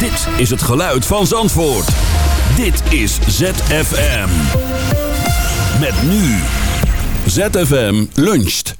Dit is het geluid van Zandvoort. Dit is ZFM. Met nu. ZFM luncht.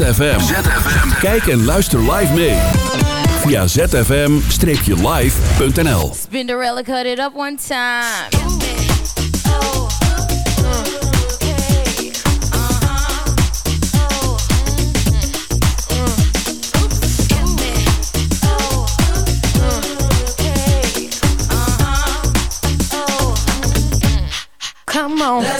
ZFM. Kijk en luister live mee. Via zfm-live.nl Spinderella cut it up one time. Come on. Let's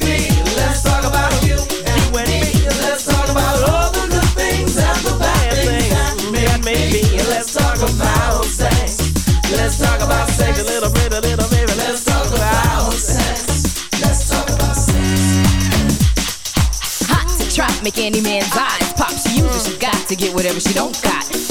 Let's talk about sex. A little bit, a little baby. Let's talk about sex. Let's talk about sex. Hot to trap, make any man's eyes pop. She uses, she got to get whatever she don't got.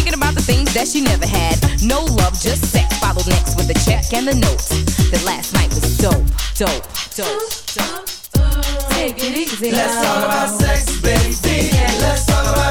that she never had. No love, just sex. Followed next with the check and the note. That last night was dope, dope, dope, dope. Take it easy Let's talk about sex, baby. Let's talk about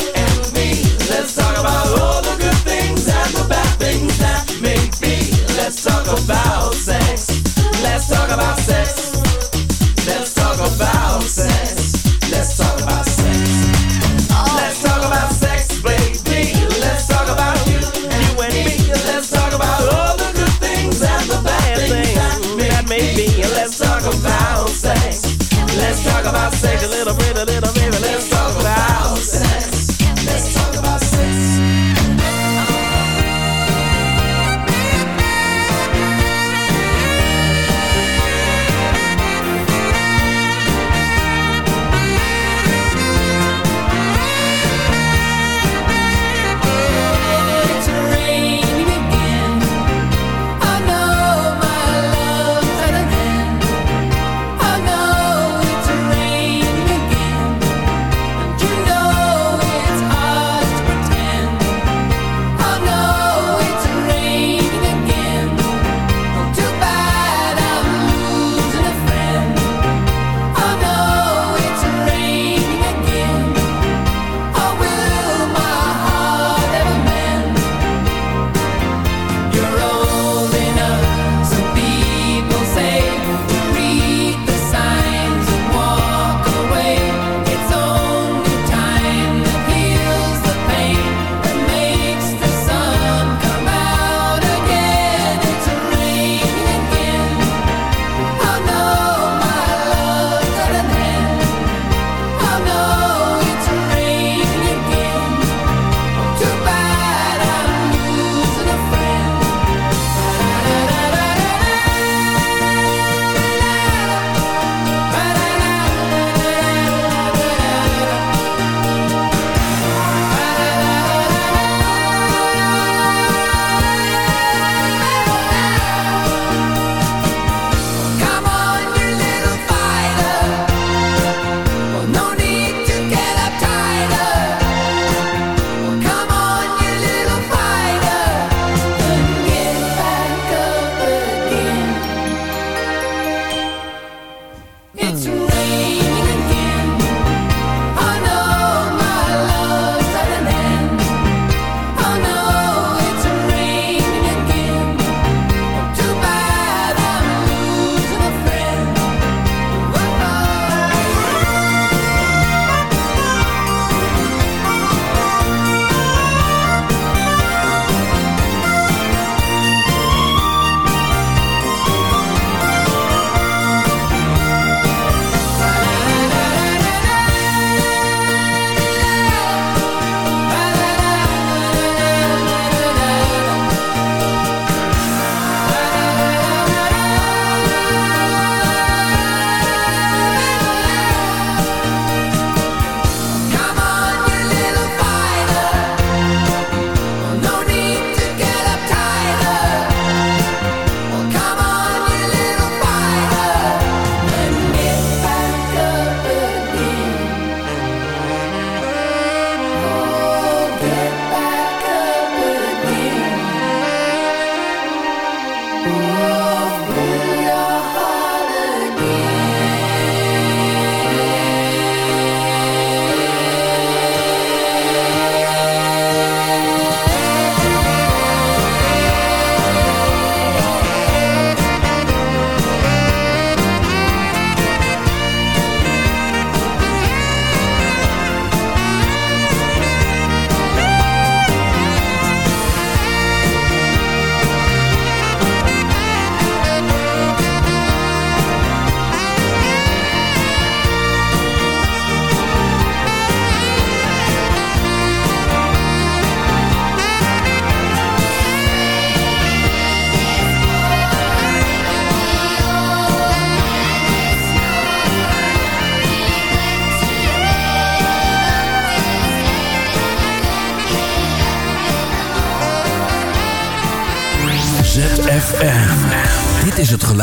Let's talk about sex a little bit, a little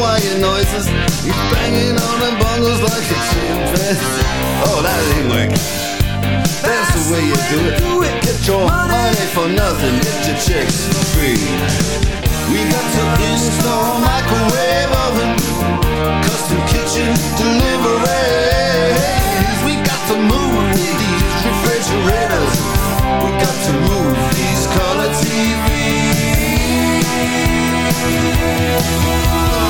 Hawaiian noises. He's banging on the bongos like a chimpanzee. Oh, that ain't working. That's the way you do it. Do it. Get your money for nothing. Get your chicks for free. We got to install microwave oven, custom kitchen deliveries. We got to move these refrigerators. We got to move these color Listen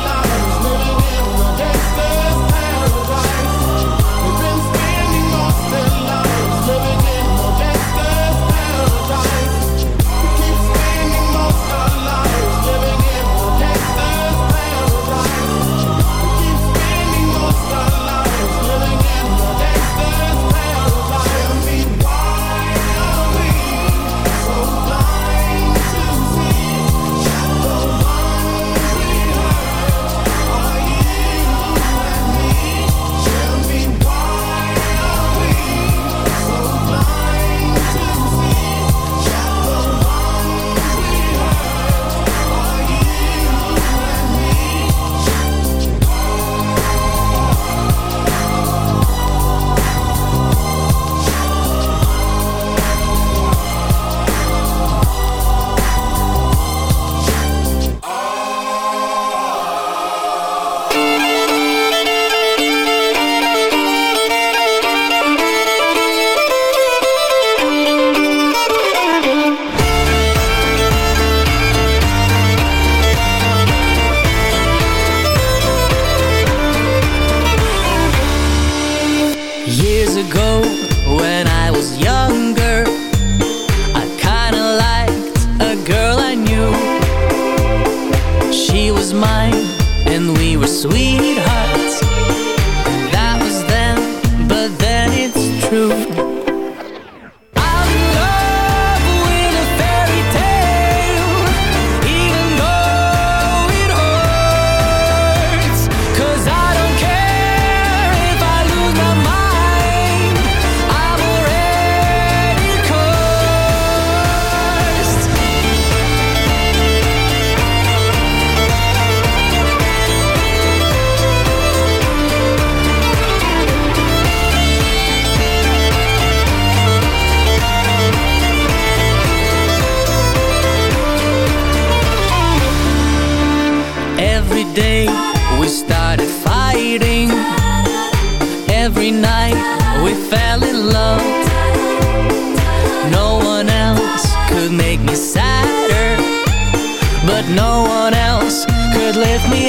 I knew. She was mine, and we were sweethearts. That was then, but then it's true.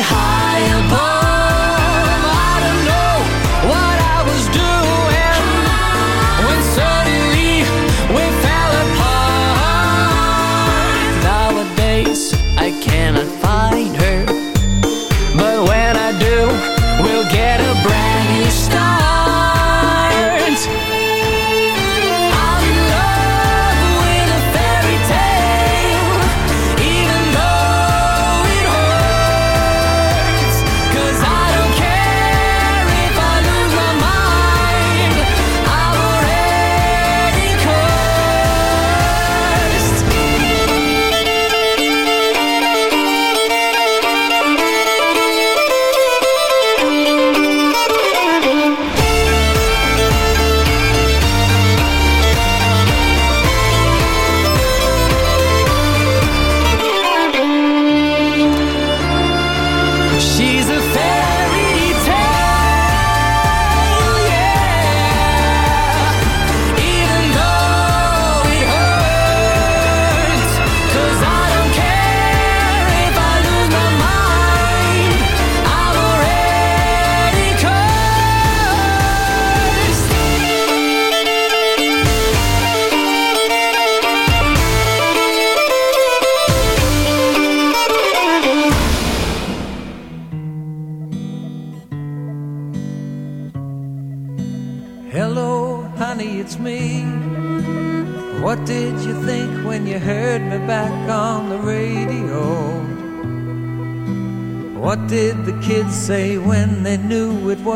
High above.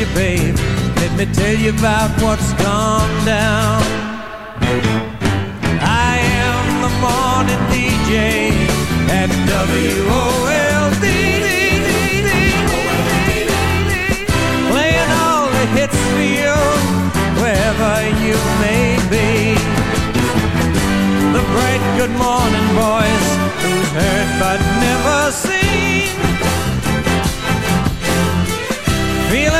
you, babe. Let me tell you about what's gone down. I am the morning DJ at WOLD. Playing all the hits for you, wherever you may be. The bright good morning voice, who's heard but never seen. Feeling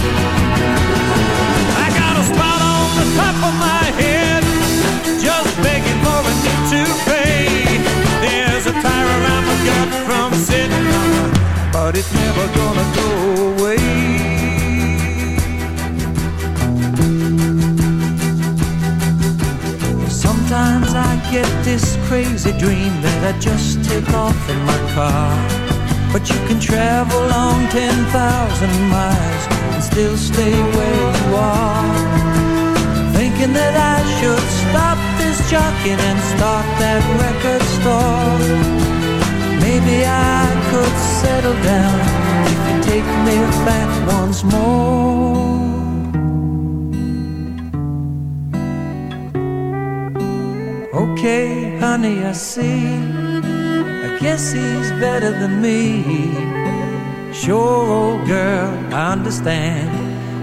But it's never gonna go away. Sometimes I get this crazy dream that I just take off in my car. But you can travel on 10,000 miles and still stay where you are thinking that I should stop this jockeying and start that record store. Maybe I could settle down if you take me back once more. Okay, honey, I see. I guess he's better than me. Sure, old girl, I understand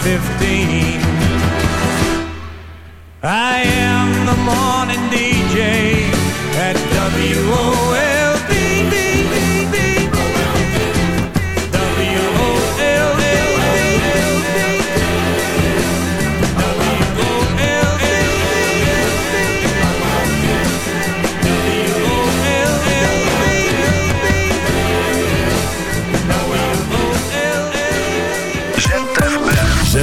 Fifteen. I am the morning DJ at WO.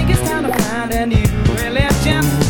think it's time to find a new religion.